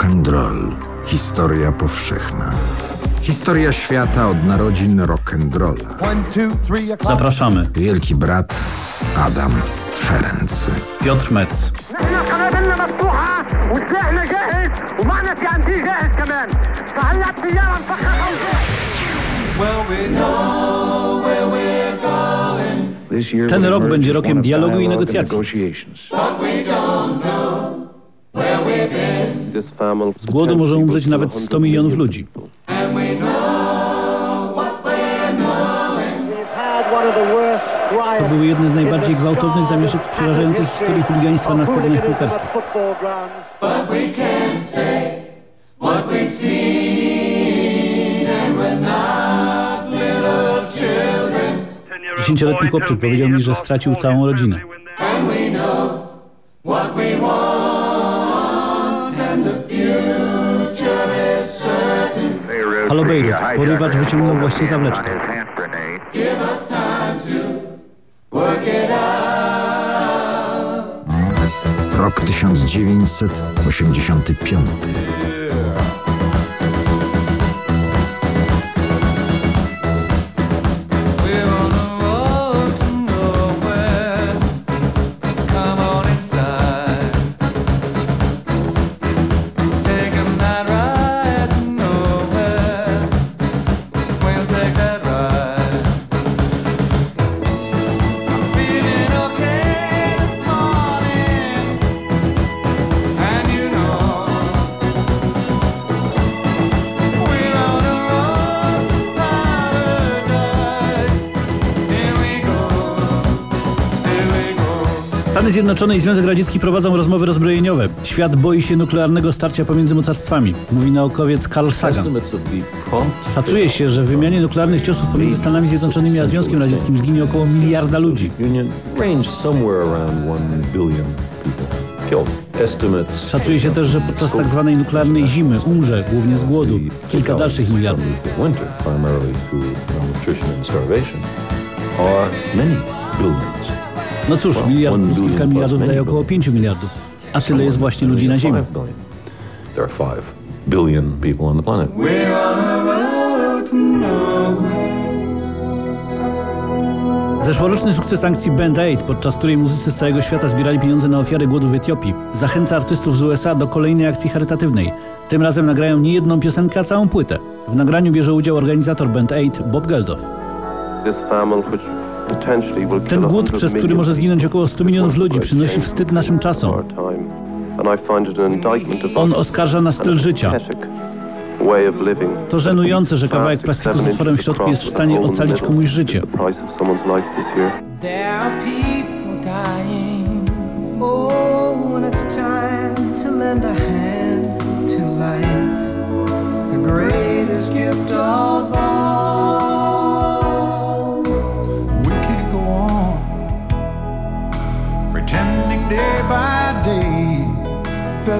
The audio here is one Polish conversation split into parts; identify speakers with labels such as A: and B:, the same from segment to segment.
A: Rock and roll. Historia powszechna. Historia świata od narodzin rock and rolla.
B: Zapraszamy.
A: Wielki brat Adam Ferenc.
B: Piotr Metz. Ten rok będzie rokiem dialogu i negocjacji. Z głodu może umrzeć nawet 100 milionów ludzi. To były jedne z najbardziej gwałtownych zamieszek w przerażającej historii chuligaństwa na stadionach piłkarskich. Dziesięcioletni chłopczyk powiedział mi, że stracił całą rodzinę. Halo Beirut, porywacz wyciągnął właśnie zawleczkę.
A: Rok 1985.
B: Stany Zjednoczone i Związek Radziecki prowadzą rozmowy rozbrojeniowe. Świat boi się nuklearnego starcia pomiędzy mocarstwami, mówi naukowiec Carl Sagan. Szacuje się, że w wymianie nuklearnych ciosów pomiędzy Stanami Zjednoczonymi a Związkiem Radzieckim zginie około miliarda ludzi. Szacuje się też, że podczas tak zwanej nuklearnej zimy umrze, głównie z głodu, kilka dalszych miliardów. No cóż, miliard plus kilka miliardów daje około 5 miliardów. A tyle jest właśnie ludzi na Ziemi. Zeszłoroczny sukces sankcji Band Aid, podczas której muzycy z całego świata zbierali pieniądze na ofiary głodu w Etiopii, zachęca artystów z USA do kolejnej akcji charytatywnej. Tym razem nagrają nie jedną piosenkę, a całą płytę. W nagraniu bierze udział organizator Band Aid Bob Geldof. Ten głód, przez który może zginąć około 100 milionów ludzi, przynosi wstyd naszym czasom. On oskarża na styl życia. To żenujące, że kawałek plastiku z otworem w środku jest w stanie ocalić komuś życie. greatest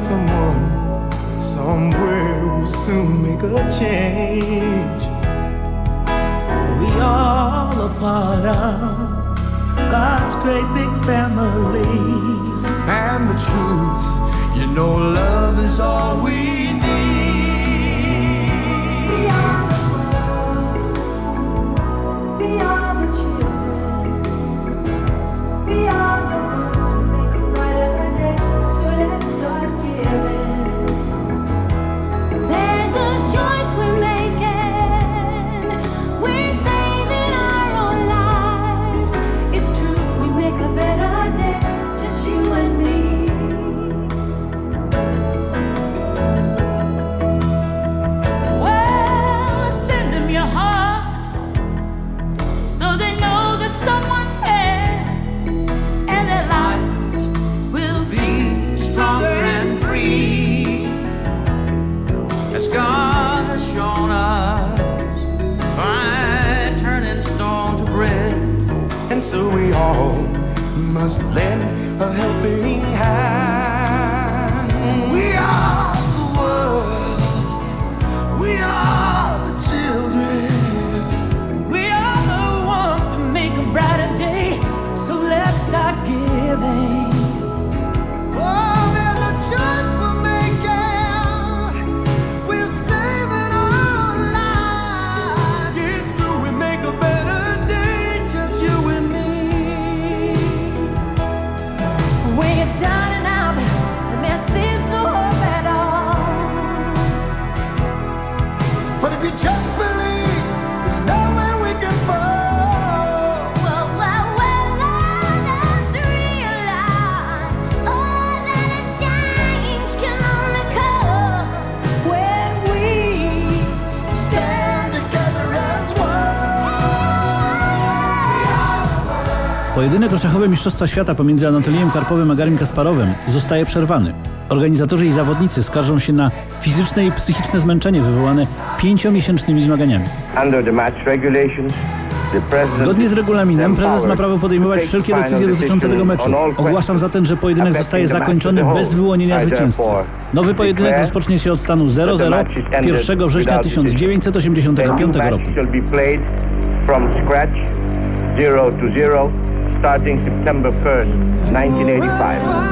B: someone somewhere will soon make a change. We all a part of God's great big family. And the truth, you know, love is all we must
A: lend a helping hand. Szachowe Mistrzostwa Świata pomiędzy Anatolijem Karpowym a Garim Kasparowem zostaje przerwany. Organizatorzy i zawodnicy skarżą się na fizyczne i psychiczne zmęczenie wywołane pięciomiesięcznymi zmaganiami. Zgodnie z regulaminem prezes ma prawo podejmować wszelkie decyzje dotyczące tego meczu. Ogłaszam zatem, że pojedynek zostaje zakończony bez wyłonienia zwycięzcy. Nowy pojedynek rozpocznie się od stanu 0-0 1 września 1985 roku. Starting September 1st, 1985.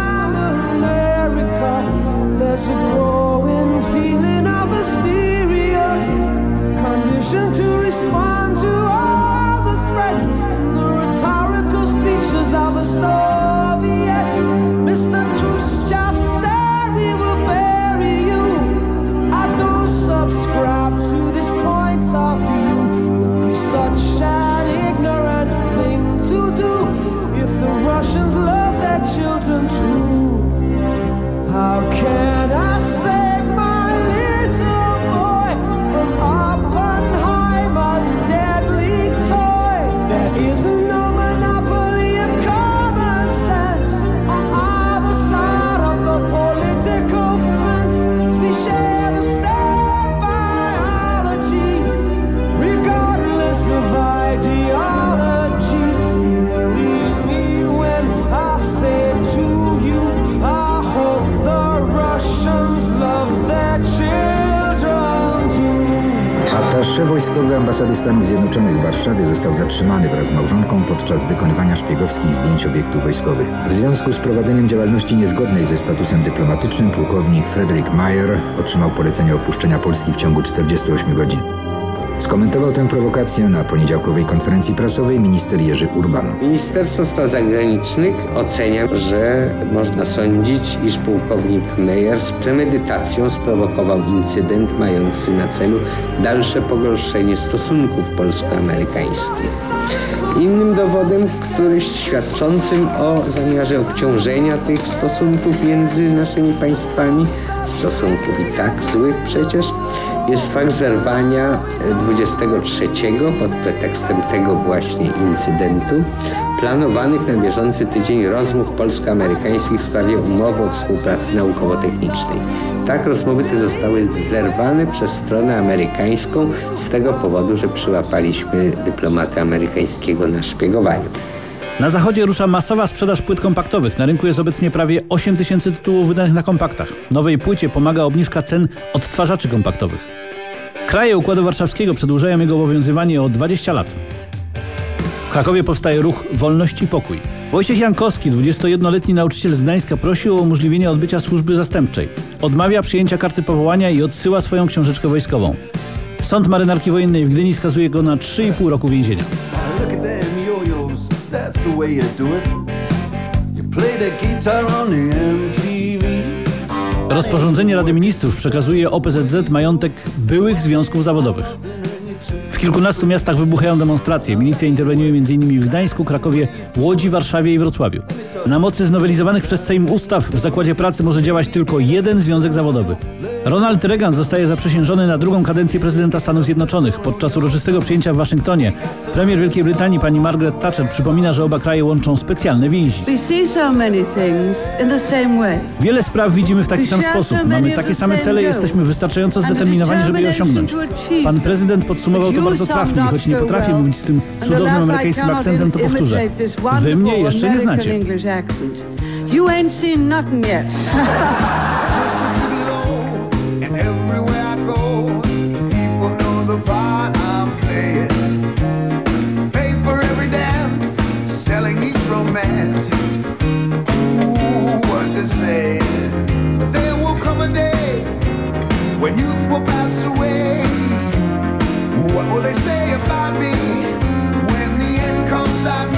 C: Wojskowy ambasady Stanów Zjednoczonych w Warszawie został zatrzymany wraz z małżonką podczas wykonywania szpiegowskich zdjęć obiektów wojskowych. W związku z prowadzeniem działalności niezgodnej ze statusem dyplomatycznym pułkownik Frederick Mayer otrzymał polecenie opuszczenia Polski w ciągu 48 godzin. Skomentował tę prowokację na poniedziałkowej konferencji prasowej minister Jerzy Urban.
D: Ministerstwo Spraw Zagranicznych ocenia, że można sądzić, iż pułkownik Meyer z premedytacją sprowokował incydent mający na celu dalsze pogorszenie stosunków polsko-amerykańskich. Innym dowodem, który świadczącym o zamiarze obciążenia tych stosunków między naszymi państwami, stosunków i tak złych przecież, jest fakt zerwania 23 pod pretekstem tego właśnie incydentu planowanych na bieżący tydzień rozmów polsko-amerykańskich w sprawie umowy o współpracy naukowo-technicznej. Tak rozmowy te zostały zerwane przez stronę amerykańską z tego powodu, że przyłapaliśmy dyplomatę amerykańskiego na szpiegowaniu.
A: Na zachodzie rusza masowa sprzedaż płyt kompaktowych. Na rynku jest obecnie prawie 8 tysięcy tytułów wydanych na kompaktach. Nowej płycie pomaga obniżka cen odtwarzaczy kompaktowych. Kraje Układu Warszawskiego przedłużają jego obowiązywanie o 20 lat. W Krakowie powstaje ruch Wolność i Pokój. Wojciech Jankowski, 21-letni nauczyciel z Gdańska, prosił o umożliwienie odbycia służby zastępczej. Odmawia przyjęcia karty powołania i odsyła swoją książeczkę wojskową. Sąd Marynarki Wojennej w Gdyni skazuje go na 3,5 roku więzienia.
E: The way you do it. You play the guitar on the MTV.
A: Rozporządzenie Rady Ministrów przekazuje OPZZ majątek byłych związków zawodowych. W kilkunastu miastach wybuchają demonstracje. Milicja interweniuje m.in. w Gdańsku, Krakowie, Łodzi, Warszawie i Wrocławiu. Na mocy znowelizowanych przez Sejm ustaw w zakładzie pracy może działać tylko jeden związek zawodowy. Ronald Reagan zostaje zaprzysiężony na drugą kadencję prezydenta Stanów Zjednoczonych. Podczas uroczystego przyjęcia w Waszyngtonie premier Wielkiej Brytanii pani Margaret Thatcher przypomina, że oba kraje łączą specjalne więzi. Wiele spraw widzimy w taki sam sposób. Mamy takie same cele i jesteśmy wystarczająco zdeterminowani, żeby je osiągnąć. Pan prezydent podsumował to bardzo trafnie, choć nie potrafię mówić z tym cudownym amerykańskim akcentem, to powtórzę. Wy mnie jeszcze nie znacie.
F: You ain't seen nothing yet.
E: And everywhere I go, people know the part I'm playing. Pay for every dance, selling each romance. Ooh, what they say. There will come a day when youth will pass away. What will they say about me when the end comes? I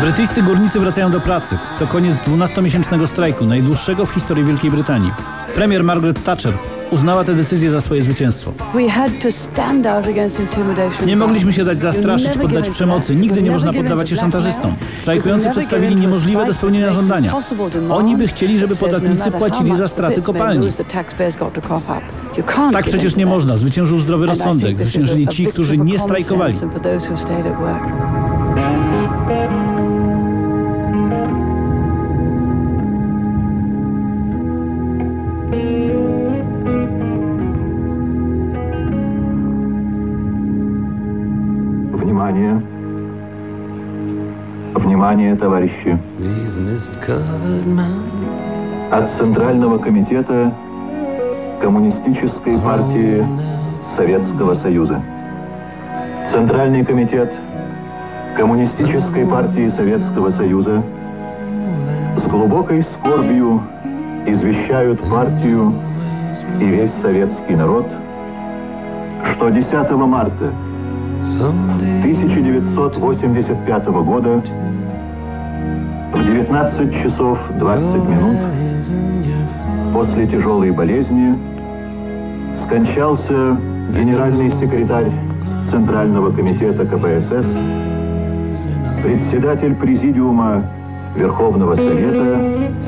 B: Brytyjscy górnicy wracają do pracy. To koniec 12-miesięcznego strajku, najdłuższego w historii Wielkiej Brytanii. Premier Margaret Thatcher uznała tę decyzję za swoje zwycięstwo. Nie mogliśmy się dać zastraszyć, poddać przemocy. Nigdy nie można poddawać się szantażystom. Strajkujący przedstawili niemożliwe do spełnienia żądania. Oni by chcieli, żeby podatnicy płacili za straty kopalni. Tak przecież nie można. Zwyciężył zdrowy rozsądek. Zwyciężyli ci, którzy nie strajkowali.
G: Внимание, товарищи. От Центрального комитета Коммунистической партии Советского Союза. Центральный комитет Коммунистической партии Советского Союза с глубокой скорбью извещают партию и весь советский народ, что 10 марта 1985 года 19 часов 20 минут после тяжелой болезни скончался генеральный секретарь Центрального комитета КПСС, председатель Президиума Верховного Совета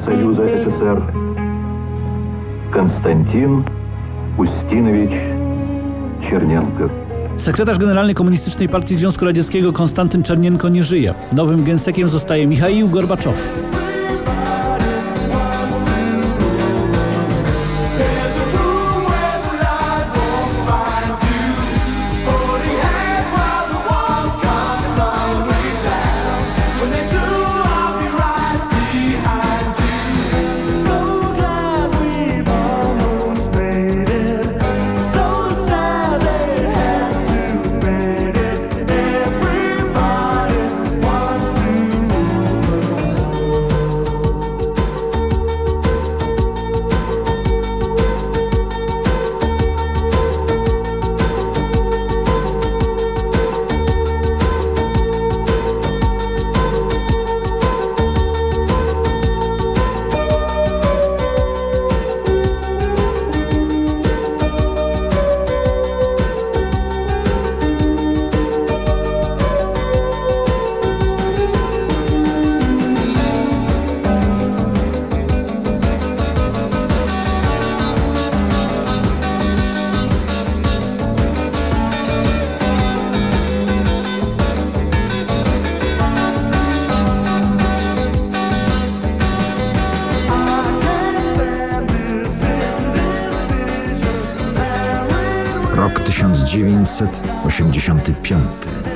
G: Союза СССР Константин Устинович Черненко.
B: Sekretarz generalny Komunistycznej Partii Związku Radzieckiego Konstantyn Czernienko nie żyje. Nowym gensekiem zostaje Michaił Gorbaczow.
C: 1985.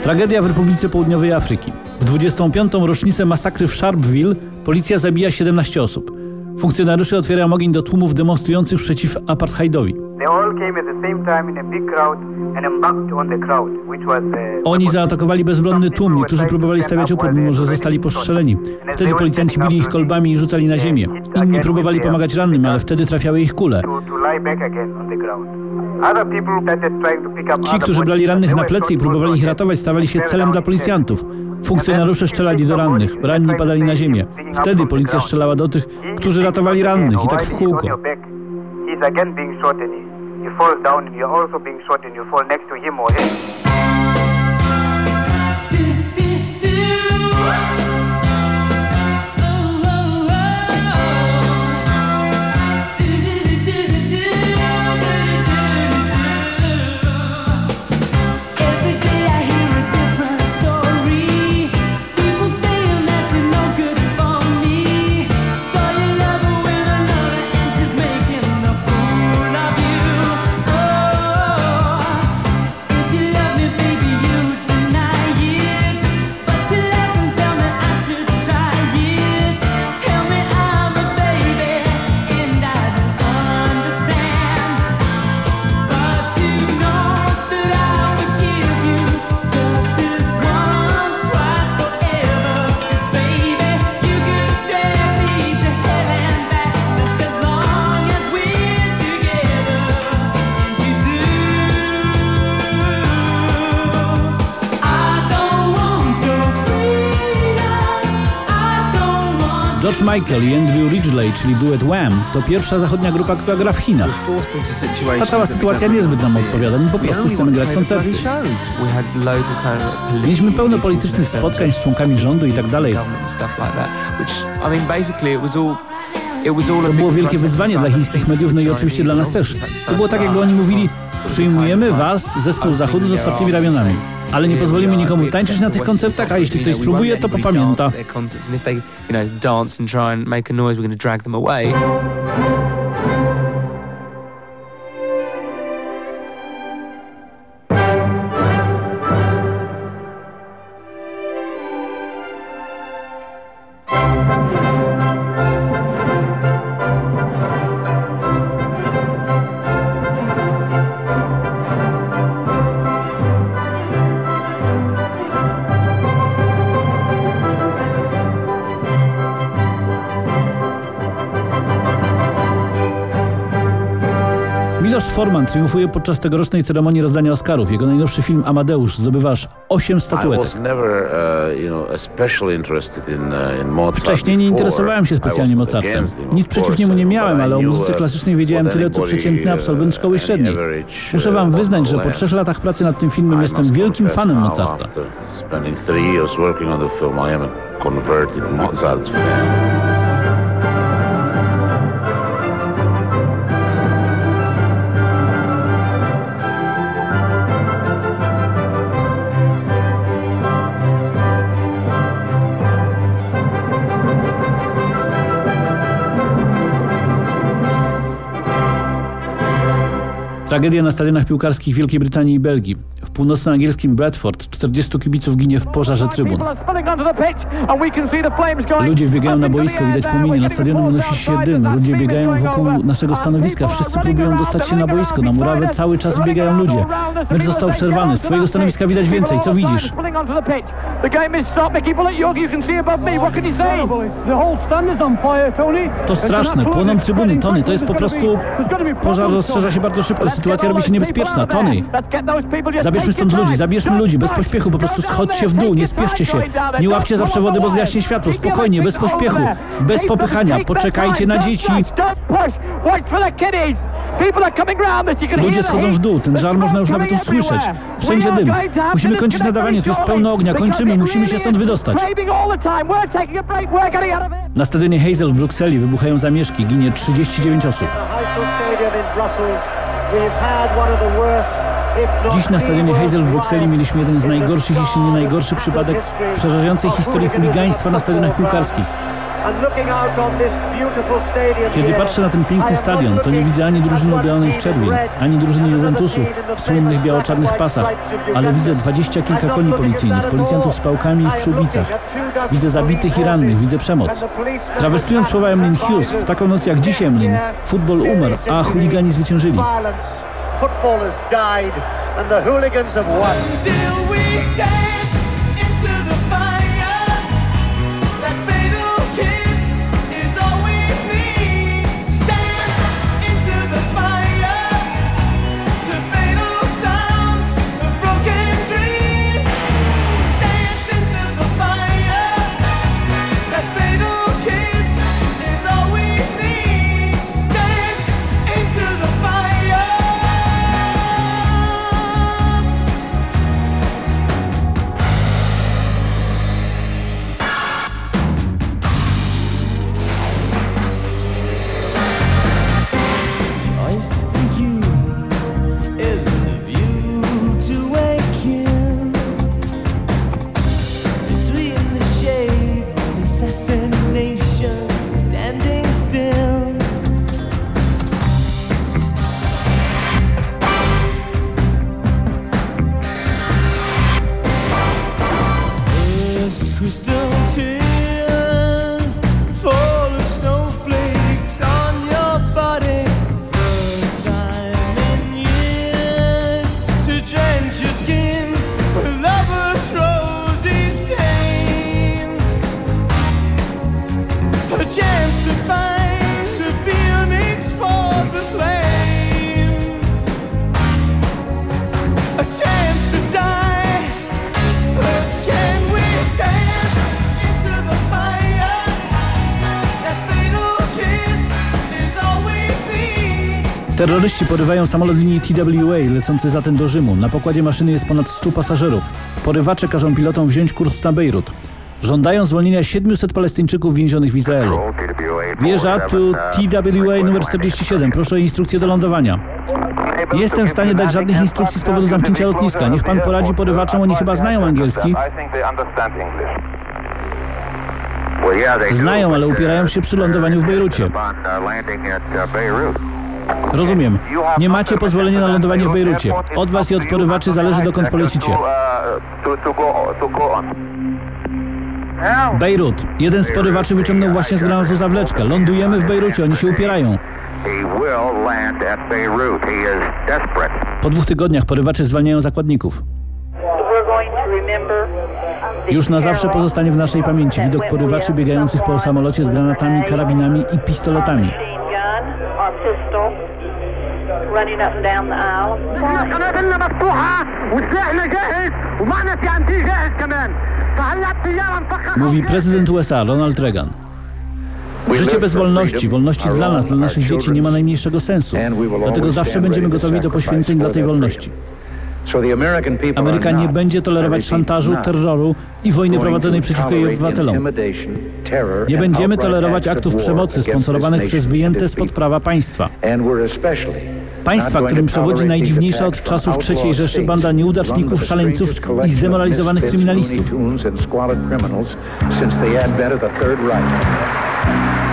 B: Tragedia w Republice Południowej Afryki. W 25. rocznicę masakry w Sharpeville policja zabija 17 osób. Funkcjonariusze otwierają ogień do tłumów demonstrujących przeciw apartheidowi. Oni zaatakowali bezbronny tłum, niektórzy próbowali stawiać opór, mimo że zostali postrzeleni. Wtedy policjanci bili ich kolbami i rzucali na ziemię. Inni próbowali pomagać rannym, ale wtedy trafiały ich kule. Ci, którzy brali rannych na plecy i próbowali ich ratować, stawali się celem dla policjantów. Funkcjonariusze strzelali do rannych, ranni padali na ziemię. Wtedy policja strzelała do tych, którzy ratowali rannych i tak w kółko.
H: If you love me
B: George Michael i Andrew Ridgeley, czyli duet Wham, to pierwsza zachodnia grupa, która gra w Chinach. Ta cała sytuacja niezbyt nam odpowiada, my po prostu chcemy grać koncerty. Mieliśmy pełno politycznych spotkań z członkami rządu i tak dalej. To było wielkie wyzwanie dla chińskich mediów, no i oczywiście dla nas też. To było tak, jakby oni mówili, przyjmujemy was, zespół zachodu z otwartymi ramionami. Ale nie pozwolimy nikomu tańczyć na tych koncertach, a jeśli ktoś spróbuje, to popamięta. Triumfuje podczas tegorocznej ceremonii rozdania Oscarów. Jego najnowszy film Amadeusz zdobywa aż 8 statuetek. Wcześniej nie interesowałem się specjalnie Mozartem. Nic przeciw niemu nie miałem, ale o muzyce klasycznej wiedziałem tyle, co przeciętny absolwent szkoły średniej. Muszę wam wyznać, że po trzech latach pracy nad tym filmem jestem wielkim fanem Mozarta. Mozart's fan. Tragedia na stadionach piłkarskich Wielkiej Brytanii i Belgii. Północnoangielskim Bradford 40 kibiców ginie w pożarze trybun. Ludzie wbiegają na boisko, widać płomienie, na stadionie unosi się dym. Ludzie biegają wokół naszego stanowiska, wszyscy próbują dostać się na boisko. Na murawę cały czas biegają ludzie. Mecz został przerwany, z twojego stanowiska widać więcej. Co widzisz? To straszne, płoną trybuny, Tony, to jest po prostu... Pożar rozszerza się bardzo szybko, sytuacja robi się niebezpieczna, Tony. Zabierzmy stąd ludzi, zabierzmy ludzi, bez pośpiechu, po prostu schodźcie w dół, nie spieszcie się. Nie łapcie za przewody, bo zgaśnie światło, spokojnie, bez pośpiechu, bez popychania, poczekajcie na dzieci. Ludzie schodzą w dół, ten żar można już nawet usłyszeć. Wszędzie dym. Musimy kończyć nadawanie, tu jest pełno ognia, kończymy, musimy się stąd wydostać. Na stadionie Hazel w Brukseli wybuchają zamieszki, ginie 39 osób. Dziś na stadionie Hazel w Brukseli mieliśmy jeden z najgorszych, jeśli nie najgorszy przypadek przerażającej historii chuligaństwa na stadionach piłkarskich. Kiedy patrzę na ten piękny stadion, to nie widzę ani drużyny ubielonej w czerwień, ani drużyny Juventusu w słynnych biało-czarnych pasach, ale widzę dwadzieścia kilka koni policyjnych, policjantów z pałkami i w przyłbicach. Widzę zabitych i rannych, widzę przemoc. Trawestując słowa Emlyn Hughes, w taką noc jak dziś Emlyn, futbol umarł, a chuligani zwyciężyli. Football has died and the hooligans have won. Terroryści porywają samolot linii TWA lecący zatem do Rzymu. Na pokładzie maszyny jest ponad 100 pasażerów. Porywacze każą pilotom wziąć kurs na Bejrut. Żądają zwolnienia 700 palestyńczyków więzionych w Izraelu. Wieża tu TWA numer 47. Proszę o instrukcję do lądowania. Nie jestem w stanie dać żadnych instrukcji z powodu zamknięcia lotniska. Niech pan poradzi porywaczom, oni chyba znają angielski. Znają, ale upierają się przy lądowaniu w Bejrucie. Rozumiem. Nie macie pozwolenia na lądowanie w Bejrucie. Od was i od porywaczy zależy dokąd polecicie. Bejrut. Jeden z porywaczy wyciągnął właśnie z granatu zawleczkę. Lądujemy w Bejrucie, oni się upierają. Po dwóch tygodniach porywacze zwalniają zakładników. Już na zawsze pozostanie w naszej pamięci widok porywaczy biegających po samolocie z granatami, karabinami i pistoletami. Mówi prezydent USA Ronald Reagan. Życie bez wolności, wolności dla nas, dla naszych dzieci nie ma najmniejszego sensu. Dlatego zawsze będziemy gotowi do poświęceń dla tej wolności. Ameryka nie będzie tolerować szantażu, terroru i wojny prowadzonej przeciwko jej obywatelom. Nie będziemy tolerować aktów przemocy sponsorowanych przez wyjęte spod prawa państwa. Państwa, którym przewodzi najdziwniejsza od czasów III Rzeszy banda nieudaczników, szaleńców i zdemoralizowanych kryminalistów.
I: Out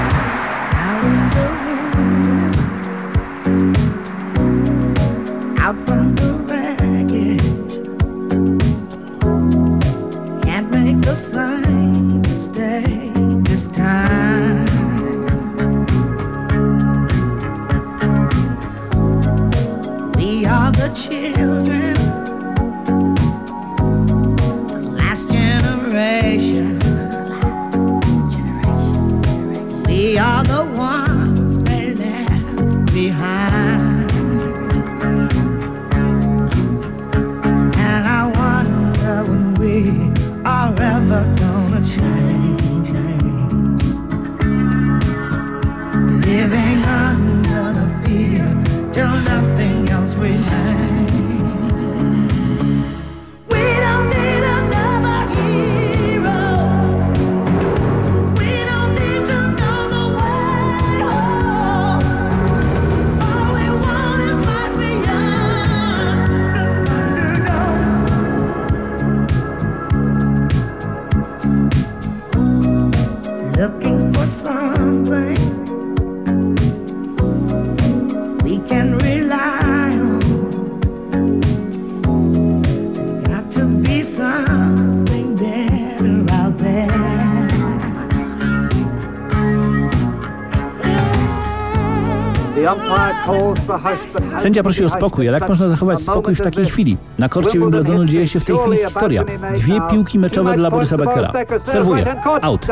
I: something we can rely on. There's got to be
B: Sędzia prosi o spokój, ale jak można zachować spokój w takiej chwili? Na korcie Wimbledonu dzieje się w tej chwili historia. Dwie piłki meczowe dla Borysa Beckera. Serwuje. Out.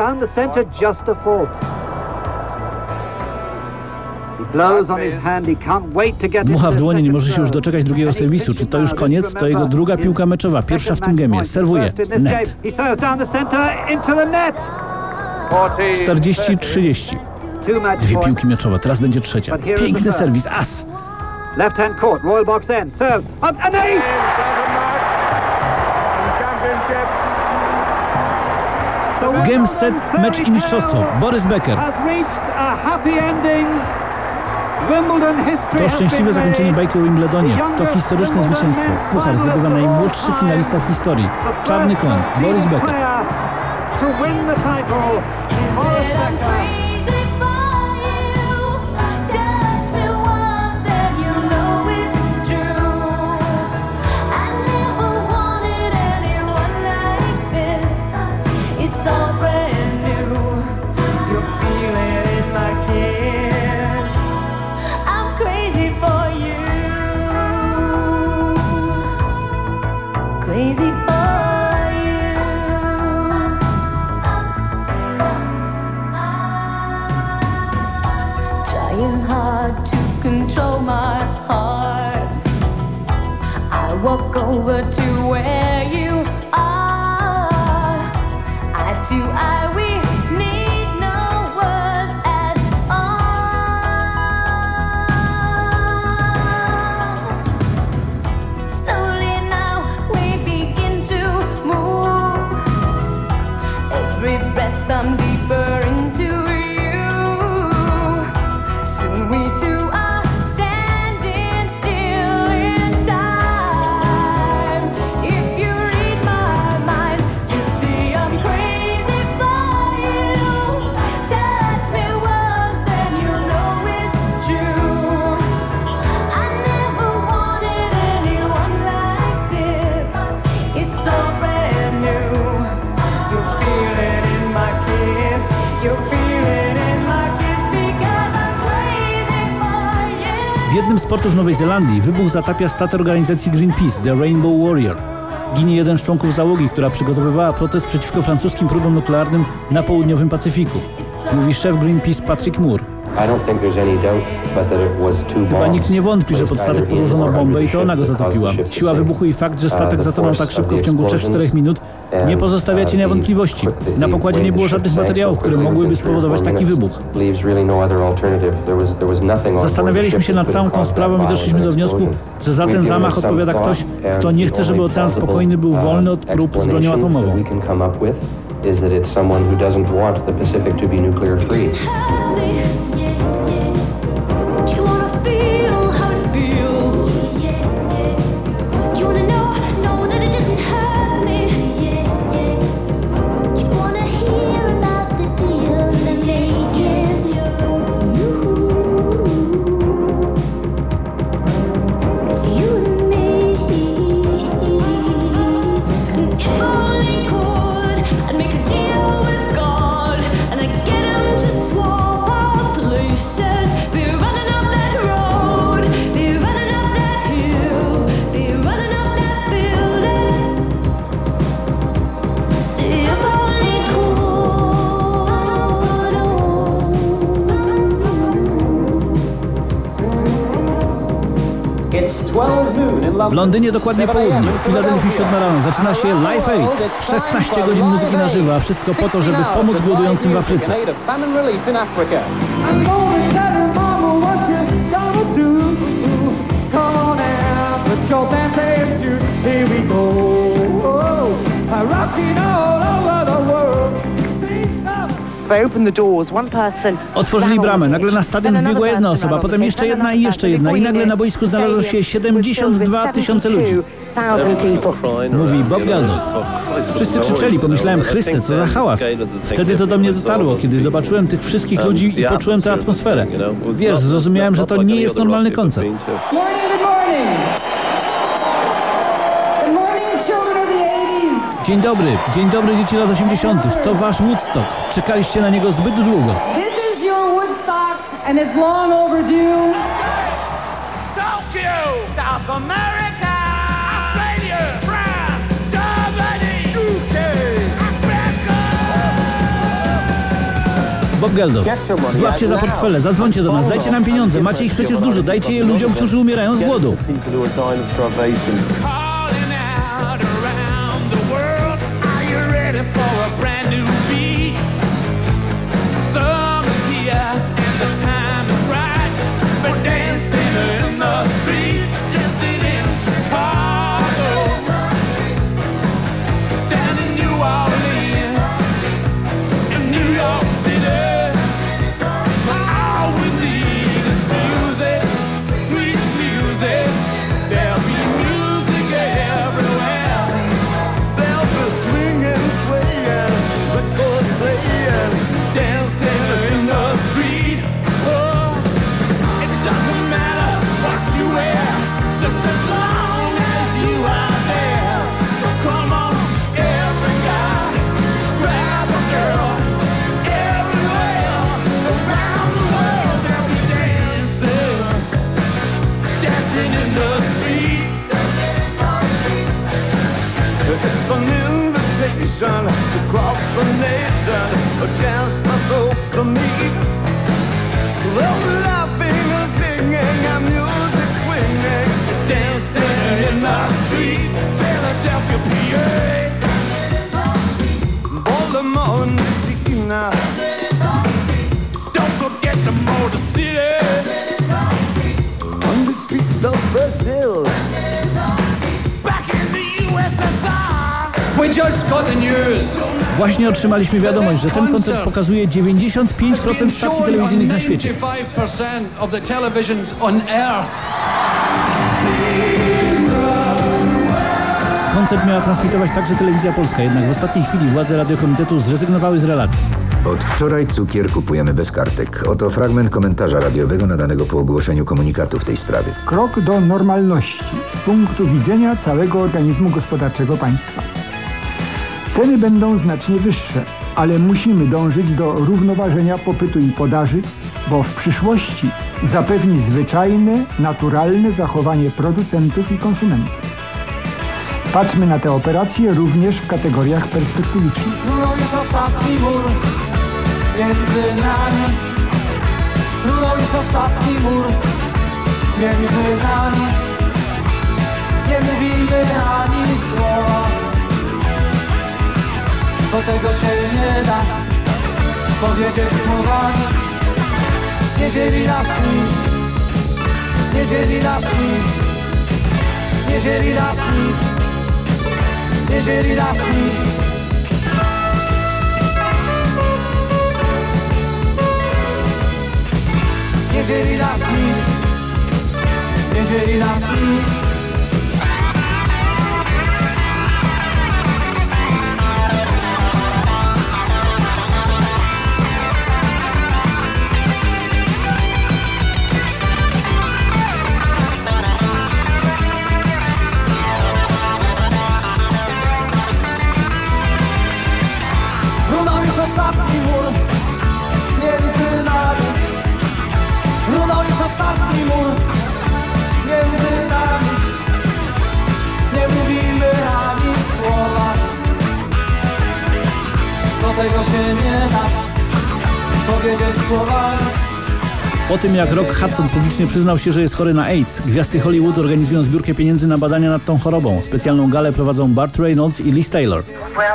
B: Dmucha w dłonie, nie może się już doczekać drugiego serwisu. Czy to już koniec? To jego druga piłka meczowa, pierwsza w tym gemie. Serwuje. Net. 40-30. Dwie piłki meczowe, teraz będzie trzecia. Piękny serwis, as!
J: Left hand court, Royal box end, serve, up, an ace!
B: Game set, mecz i mistrzostwo. Borys Becker. To szczęśliwe zakończenie bajki o Wimbledonie. To historyczne zwycięstwo. Puchar zdobywa najmłodszy finalista w historii. Czarny koń, Boris Becker. Easy. Zelandii wybuch zatapia statek organizacji Greenpeace, The Rainbow Warrior. Ginie jeden z członków załogi, która przygotowywała protest przeciwko francuskim próbom nuklearnym na południowym Pacyfiku. Mówi szef Greenpeace Patrick Moore. Chyba nikt nie wątpi, że pod statek podłożono bombę i to ona go zatopiła. Siła wybuchu i fakt, że statek zatonął tak szybko w ciągu 3-4 minut nie pozostawia cienia wątpliwości. Na pokładzie nie było żadnych materiałów, które mogłyby spowodować taki wybuch. Zastanawialiśmy się nad całą tą sprawą i doszliśmy do wniosku, że za ten zamach odpowiada ktoś, kto nie chce, żeby ocean spokojny był wolny od prób z bronią atomową.
H: Is that it's someone who doesn't want the Pacific to be nuclear free.
B: W Londynie dokładnie południe, w Filadelfii 7 rano zaczyna się Live Aid. 16 godzin muzyki na żywo, a wszystko po to, żeby pomóc głodującym w Afryce.
A: Here we go. Oh, rocking all
B: Otworzyli bramę, nagle na stadion wbiegła jedna osoba, potem jeszcze jedna i jeszcze jedna i nagle na boisku znalazło się 72 tysiące ludzi. Mówi Bob Geldof. Wszyscy krzyczeli, pomyślałem, Chryste, co za hałas. Wtedy to do mnie dotarło, kiedy zobaczyłem tych wszystkich ludzi i poczułem tę atmosferę. Wiesz, zrozumiałem, że to nie jest normalny koncert. Dzień dobry, dzień dobry dzieci lat 80. To wasz Woodstock. Czekaliście na niego zbyt długo.
A: This is your Woodstock, and it's long overdue.
K: Tokyo, South America, Australia, France, Germany, UK,
B: Bob Geldof. Złapcie za portfele, zadzwońcie do nas, dajcie nam pieniądze. Macie ich przecież dużo, dajcie je ludziom, którzy umierają z głodu. Właśnie otrzymaliśmy wiadomość, że ten koncert pokazuje 95% stacji telewizyjnych na świecie.
L: 95% of the televisions on earth.
B: Koncert miała transmitować także telewizja polska, jednak w ostatniej chwili władze radiokomitetu zrezygnowały z relacji.
C: Od wczoraj cukier kupujemy bez kartek. Oto fragment komentarza radiowego nadanego po ogłoszeniu komunikatu w tej sprawie.
M: Krok do normalności z punktu widzenia całego organizmu gospodarczego państwa. Ceny będą znacznie wyższe, ale musimy dążyć do równoważenia popytu i podaży, bo w przyszłości zapewni zwyczajne, naturalne zachowanie producentów i konsumentów. Patrzmy na tę operację również w kategoriach perspektywicznych.
A: Już ostatni mur między nami już ostatni mur między nami Nie mówimy ani słowa Bo tego się nie da powiedzieć słowami. Nie dzieli nas nic. Nie dzieli nas nic. Nie dzieli nas nic. Nie dzieli nas nic. Nie dzieli nas nic. Nie dzieli nas nic już ostatni mur między nami Nie mówimy ani słowa Do tego się nie da powiedzieć słowami
B: Po tym jak Rock Hudson publicznie przyznał się, że jest chory na AIDS, gwiazdy Hollywood organizują zbiórkę pieniędzy na badania nad tą chorobą. Specjalną galę prowadzą Bart Reynolds i Liz Taylor.
N: Well,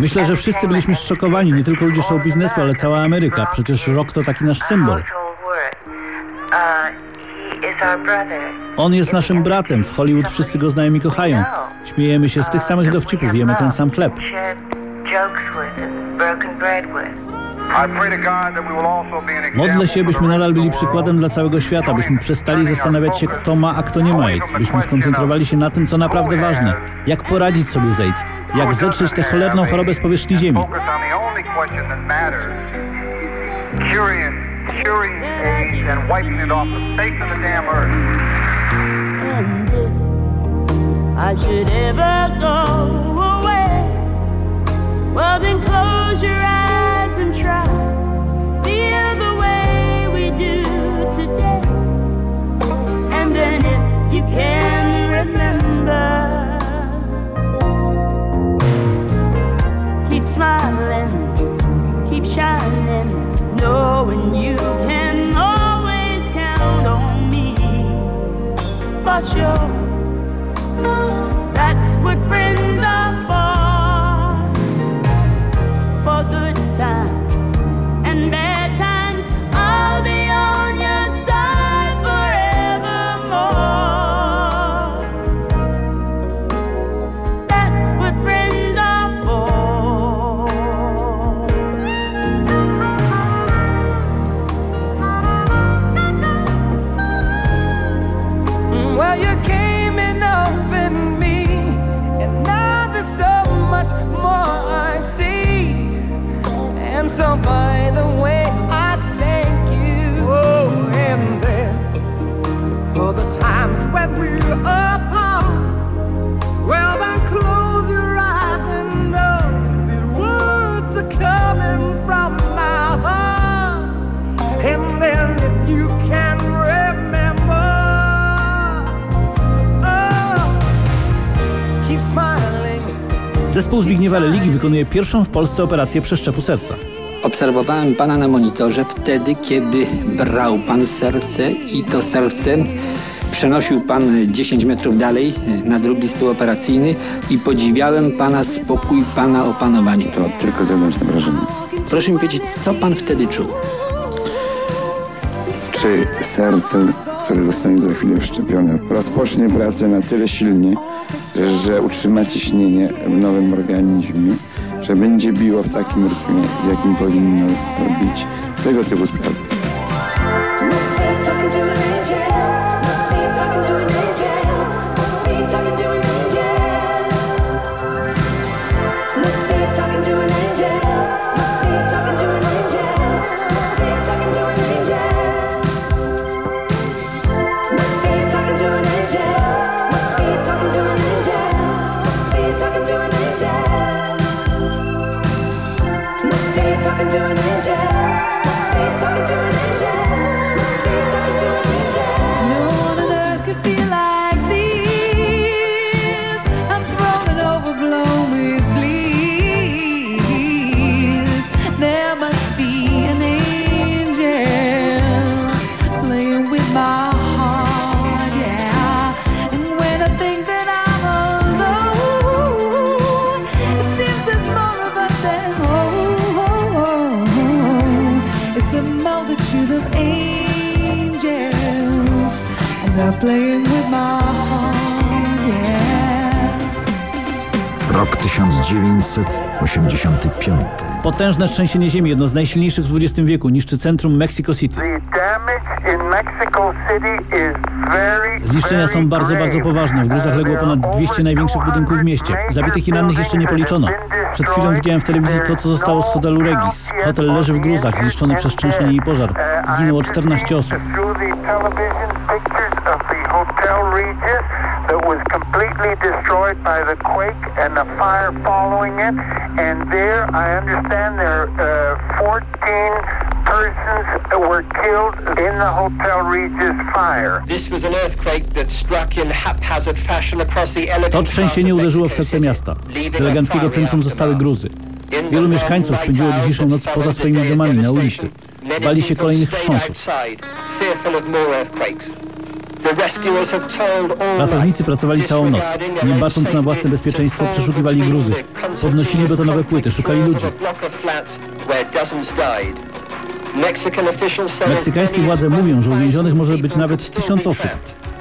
B: Myślę, że wszyscy byliśmy zszokowani, nie tylko ludzie show biznesu, ale cała Ameryka. Przecież rock to taki nasz symbol. On jest naszym bratem, w Hollywood wszyscy go znają i kochają. Śmiejemy się z tych samych dowcipów, jemy ten sam chleb. Modlę się, byśmy nadal byli przykładem dla całego świata, byśmy przestali zastanawiać się, kto ma, a kto nie ma AIDS, byśmy skoncentrowali się na tym, co naprawdę ważne. Jak poradzić sobie z AIDS, jak zetrzeć tę cholerną chorobę z powierzchni ziemi.
H: I should ever go away, well then close your eyes and try to feel the way we do today. And then if you can remember, keep smiling, keep shining, knowing you can always count on me for sure. That's what friends are for. For good and bad times, I'll be on your side forevermore. That's what friends are mm,
A: Well, you came And so, by the way, I thank you. Oh, and then for the times when we're apart. Well, then close your eyes and know the words are coming from my heart. And then if you can remember, oh, keep smiling.
B: Zespół Zbigniewa Religi wykonuje pierwszą w Polsce operację przeszczepu serca.
O: Obserwowałem pana na monitorze wtedy, kiedy brał pan serce i to serce przenosił pan 10 metrów dalej na drugi stół operacyjny i podziwiałem pana spokój, pana opanowanie.
P: To tylko zewnętrzne wrażenie.
O: Proszę mi powiedzieć, co pan wtedy czuł?
P: Czy serce, które zostanie za chwilę wszczepione, rozpocznie pracę na tyle silnie, że utrzyma ciśnienie w nowym organizmie, że będzie biło w takim rytmie, w jakim powinno bić. Tego typu sprawy.
Q: Rok 1985.
B: Potężne trzęsienie ziemi, jedno z najsilniejszych w XX wieku, niszczy centrum Mexico City. Zniszczenia są bardzo, bardzo poważne. W gruzach legło ponad 200 największych budynków w mieście. Zabitych i rannych jeszcze nie policzono. Przed chwilą widziałem w telewizji to, co zostało z hotelu Regis. Hotel leży w gruzach, zniszczony przez trzęsienie i pożar. Zginęło 14 osób.
R: Regis that was completely destroyed by the quake and the fire following it. And there, I understand there uh, 14 persons were killed in the Hotel Regis fire.
S: This was an earthquake that struck in haphazard fashion across the elephant
B: To trzęsienie uderzyło w serce miasta. Z eleganckiego centrum zostały gruzy. Wielu mieszkańców spędziło dzisiejszą noc poza swoimi domami na ulicy. Bali się kolejnych wstrząsów. Ratownicy pracowali całą noc. Nie bacząc na własne bezpieczeństwo, przeszukiwali gruzy. Podnosili betonowe płyty, szukali ludzi. Meksykańskie władze mówią, że uwięzionych może być nawet tysiąc osób.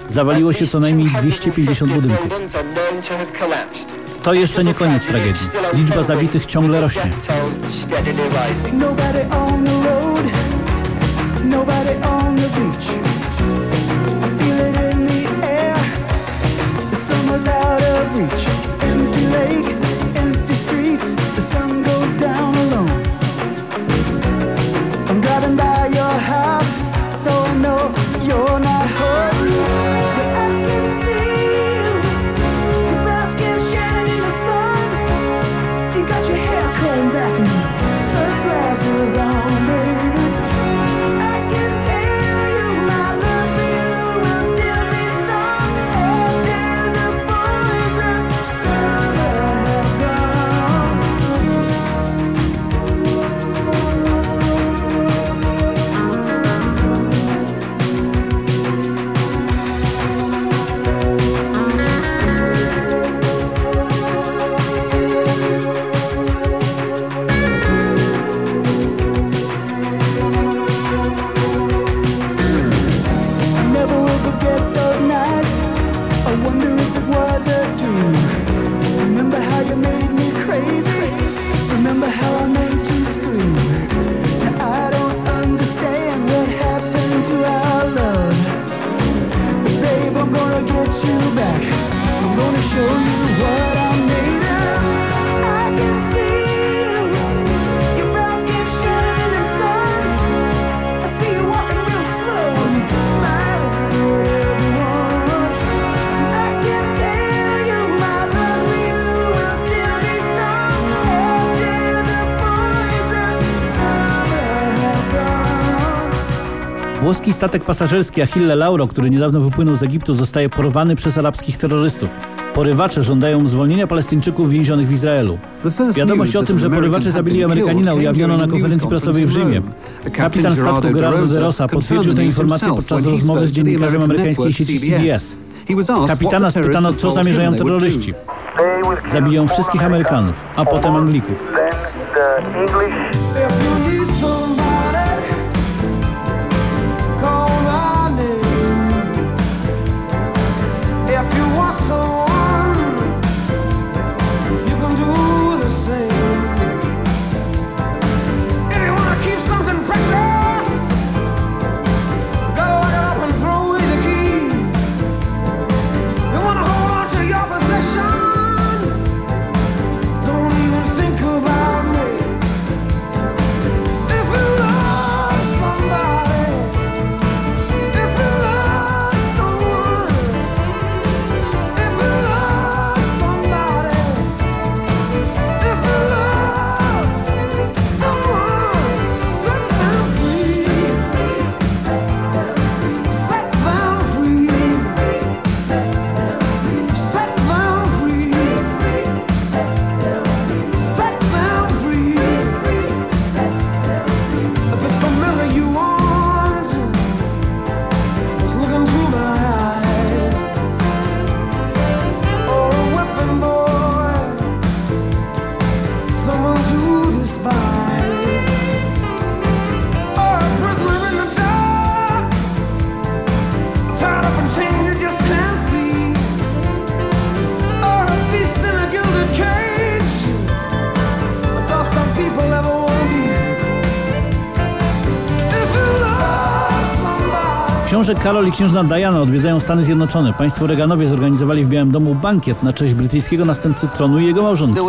B: Zawaliło się co najmniej 250 budynków.
S: to have collapsed.
B: To jeszcze nie koniec tragedii. Liczba zabitych ciągle rośnie.
S: Toll steadily rising.
A: Nobody on the road, nobody on the beach.
B: seguinte. Statek pasażerski Achille Lauro, który niedawno wypłynął z Egiptu, zostaje porwany przez arabskich terrorystów. Porywacze żądają zwolnienia Palestyńczyków więzionych w Izraelu. Wiadomość o tym, że porywacze zabili Amerykanina ujawniono na konferencji prasowej w Rzymie. Kapitan statku Gerardo de Rosa potwierdził tę informację podczas rozmowy z dziennikarzem amerykańskiej sieci CBS. Kapitana spytano, co zamierzają terroryści. Zabiją wszystkich Amerykanów, a potem Anglików. Książę Karol i księżna Diana odwiedzają Stany Zjednoczone. Państwo Reaganowie zorganizowali w Białym Domu bankiet na cześć brytyjskiego następcy tronu i jego małżonki.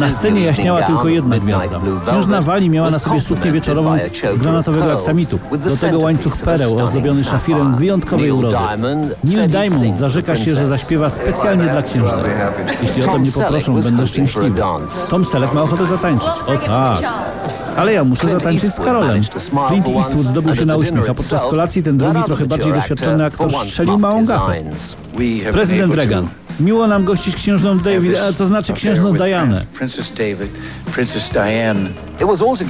B: Na scenie jaśniała tylko jedna gwiazda. Księżna Wali miała na sobie suknię wieczorową z granatowego aksamitu. Do tego łańcuch pereł ozdobiony szafirem wyjątkowej urody. Neil Diamond zarzeka się, że zaśpiewa specjalnie dla księżnej. Jeśli o to mnie poproszą, będę szczęśliwy. Tom Selleck ma ochotę zatańczyć. O tak. Ale ja muszę zatańczyć z Karolem. Clint Eastwood zdobył się na uśmiech, a podczas kolacji ten drugi, trochę bardziej doświadczony aktor strzelił małą gafę. Prezydent Reagan. Miło nam gościć księżną David, a to znaczy księżną Dianę.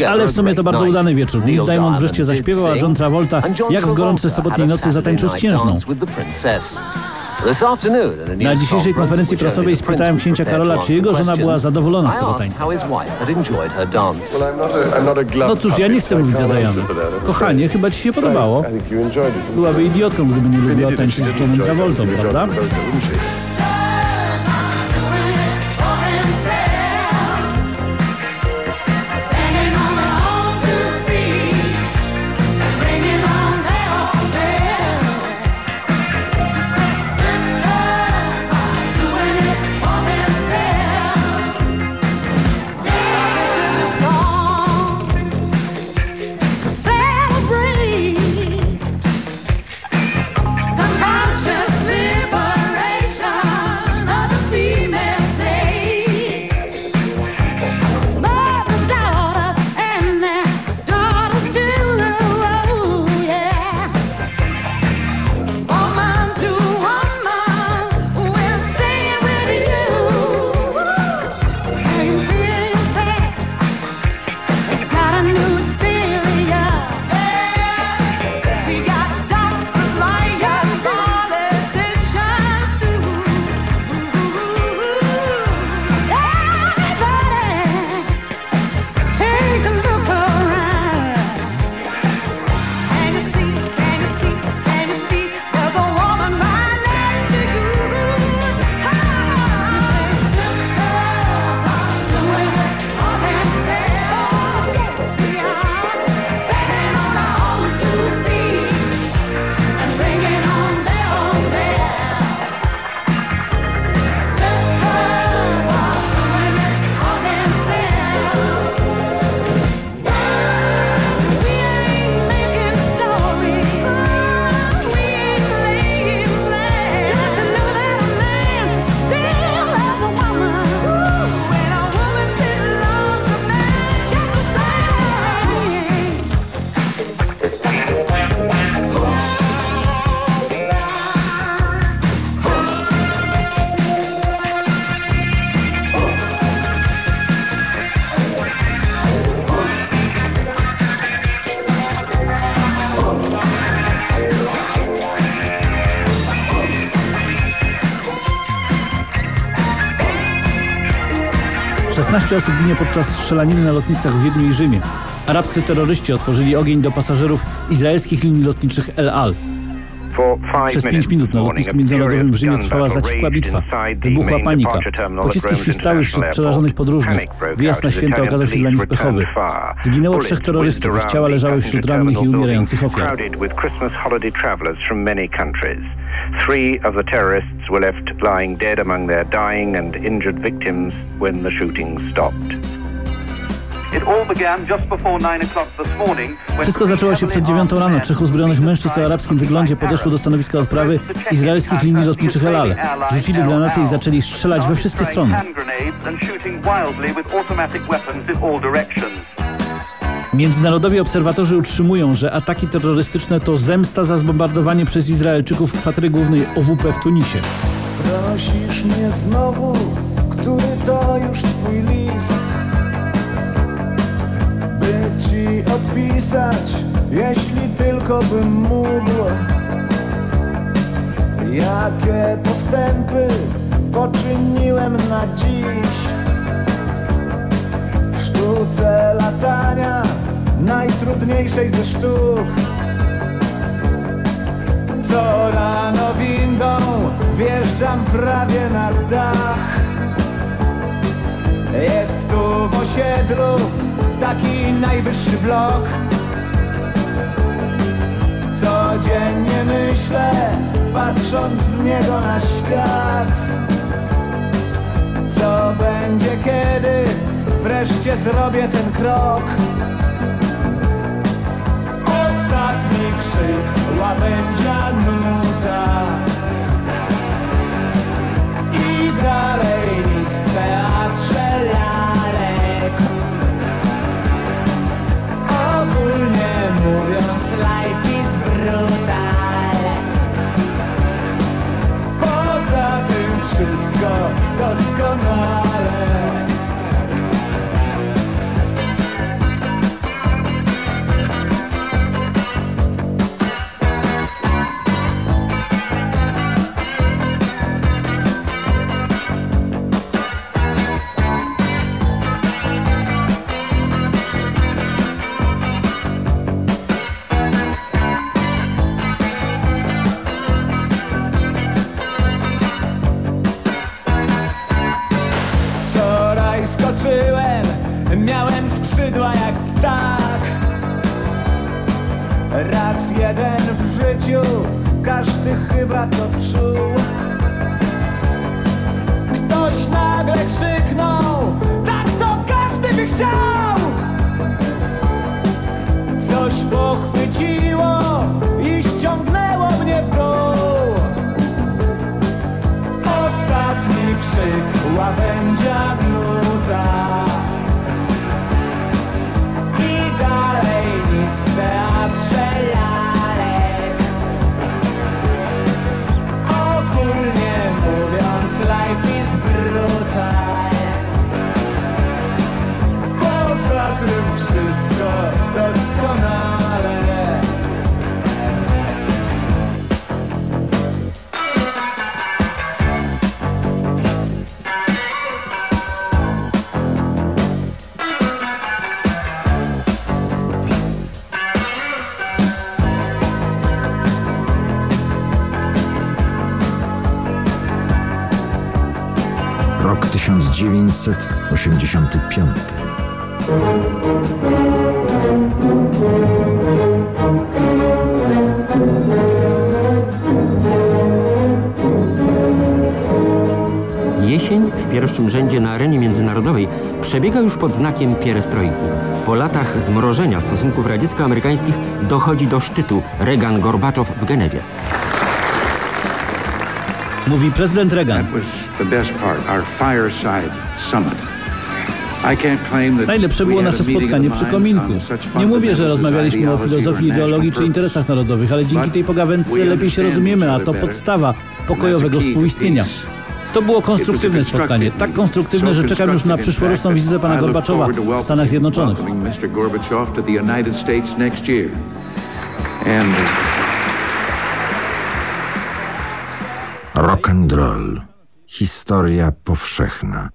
B: Ale w sumie to bardzo udany wieczór. Neil Diamond wreszcie zaśpiewał, a John Travolta jak w gorącej sobotniej nocy zatańczył z księżną. Na dzisiejszej konferencji prasowej spytałem księcia Karola, czy jego żona była zadowolona z tego tańca. No cóż, ja nie chcę mówić za Dianę. Kochanie, chyba ci się podobało. Byłaby idiotką, gdyby nie lubiła tańczyć z Johnem Travoltą, prawda? Szesnaście osób ginie podczas strzelaniny na lotniskach w Wiedniu i Rzymie. Arabscy terroryści otworzyli ogień do pasażerów izraelskich linii lotniczych El Al. Przez pięć minut na lotnisku międzynarodowym w Rzymie trwała zaciekła bitwa. Wybuchła panika. Pociski świstały wśród przerażonych podróżnych. Wyjazd na święta okazał się dla nich pechowy. Zginęło trzech terrorystów, ich ciała leżały wśród rannych i umierających ofiar.
T: Three of the terrorists were left lying dead among their dying and injured victims when the shooting stopped.
B: Wszystko zaczęło się przed dziewiątą rano. Trzech uzbrojonych mężczyzn o arabskim wyglądzie podeszło do stanowiska odprawy izraelskich linii lotniczych El Al. Rzucili granaty i zaczęli strzelać we wszystkie strony. Międzynarodowi obserwatorzy utrzymują, że ataki terrorystyczne to zemsta za zbombardowanie przez Izraelczyków kwatery głównej OWP w Tunisie.
E: Prosisz mnie znowu, który to już twój list ci odpisać, jeśli tylko bym mógł. Jakie postępy poczyniłem na dziś? W sztuce latania, najtrudniejszej ze sztuk. Co rano windą wjeżdżam prawie na dach. Jest tu w osiedlu taki najwyższy blok. Codziennie myślę, patrząc z niego na świat. Co będzie kiedy wreszcie zrobię ten krok? Ostatni krzyk, łabędzia nuta wszystko doskonale
C: 1985.
U: Jesień w pierwszym rzędzie na arenie międzynarodowej przebiega już pod znakiem pierestrojki. Po latach zmrożenia stosunków radziecko-amerykańskich dochodzi do szczytu Reagan-Gorbaczow w Genewie.
B: Mówi prezydent Reagan.
V: The best part, our fireside summit. I can't claim that
B: Najlepsze było nasze spotkanie przy kominku. Nie mówię, że rozmawialiśmy o filozofii, ideologii czy interesach narodowych, ale dzięki tej pogawędce lepiej się rozumiemy, a to podstawa pokojowego współistnienia. To było konstruktywne spotkanie, tak konstruktywne, że czekam już na przyszłoroczną wizytę pana Gorbaczowa w Stanach Zjednoczonych.
C: Rock and roll. Historia powszechna.